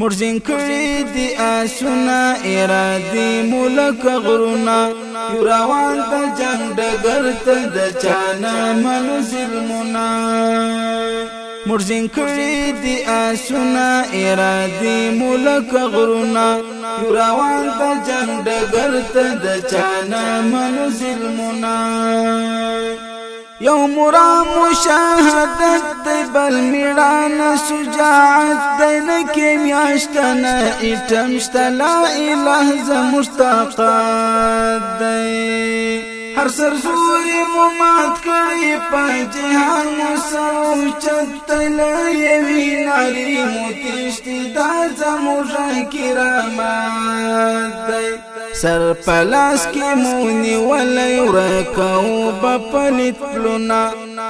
مرزین کړي دي اسونه ارادي ملک غرونه یو روان د جنگ ډګر ته د چانه منو ظلمونه مرزین کړي دي اسونه ارادي ملک غرونه یو روان د جنگ ډګر ته د چانه منو ظلمونه یو مرا مشاهدت دی بل میړان سجاعت دی نکی میاشتنا ایتمشتا لا اله زمشتاقات دی هر سر زوري مو مات کړي په جهان مو سو چت لې وی ناري مو تشتي دا زمو ځان کرامات دی سر پلاس کی مونی ولی ورکاو بپلیت پلونا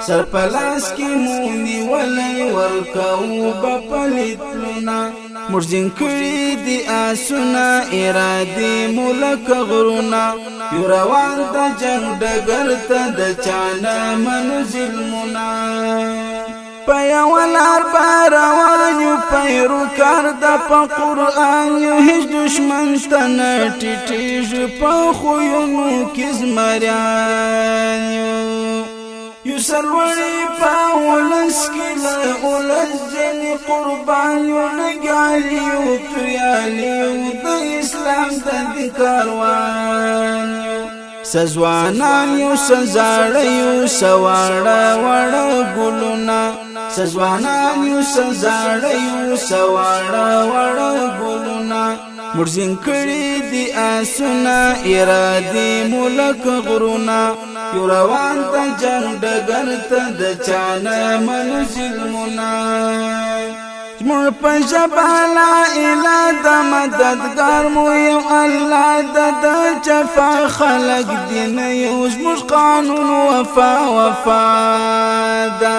سر پلاس کی مونی ولی ورکاو بپلیت پلونا مرجن کړي دي اسونه ارادي ملک غرونا یو روان د جنگ ډګر ته د چانه منزل منا پیولار باروان یو پیرو کار د په قران یو هیڅ دشمن تن ټټیږي په خو یو نو کیز مریان یو یو سروري په ولس کې له ولس جن قربان یو نګالي یو تویالي یو د اسلام د کاروان یو سزوانان یو سزاړ یو سواړه وړه ګلونه سزوانان یو سزاړه یو سواړه وړه ګلونه مرزین کړي دي اسونه ارادي ملک غرونه یو روان ته جنگ ډګر ته د چانه من ظلمونه مور په جبالا اله د مددگار مو یو الله د د جفا خلق دین یو مش قانون وفا وفا ده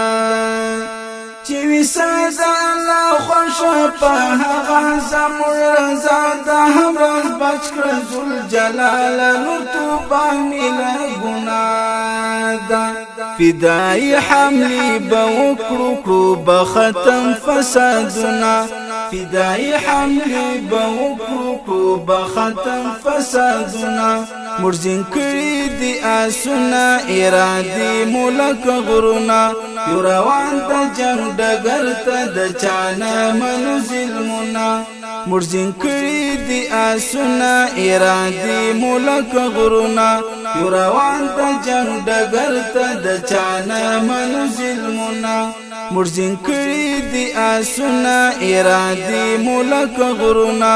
په هغه زموږ رضا د همراز بچ کړ ذل جلال نور تو باندې له ګنا دا فدای به وکړو کړو به ختم فسادونه فدای به وکړو کړو به ختم فسادونه مرزین اسونه ارادي ملک غرونه یو روان د جنگ ډګر ته د چانه منو ظلمنا مرزین کړي دي اسونه ارادي ملک غرونا یو روان د جنگ ډګر ته د چانه منو ظلمنا مرزین کړي دی اسونه ارادي ملک غرونا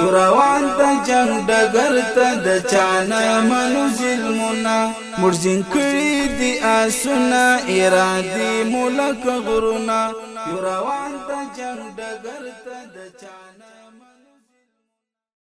یو روان د جنگ ډګر ته د چانه منو ظلمونه مرزین کړي دی اسونه ارادي ملک غرونا یو روان د جنگ ډګر ته د چانه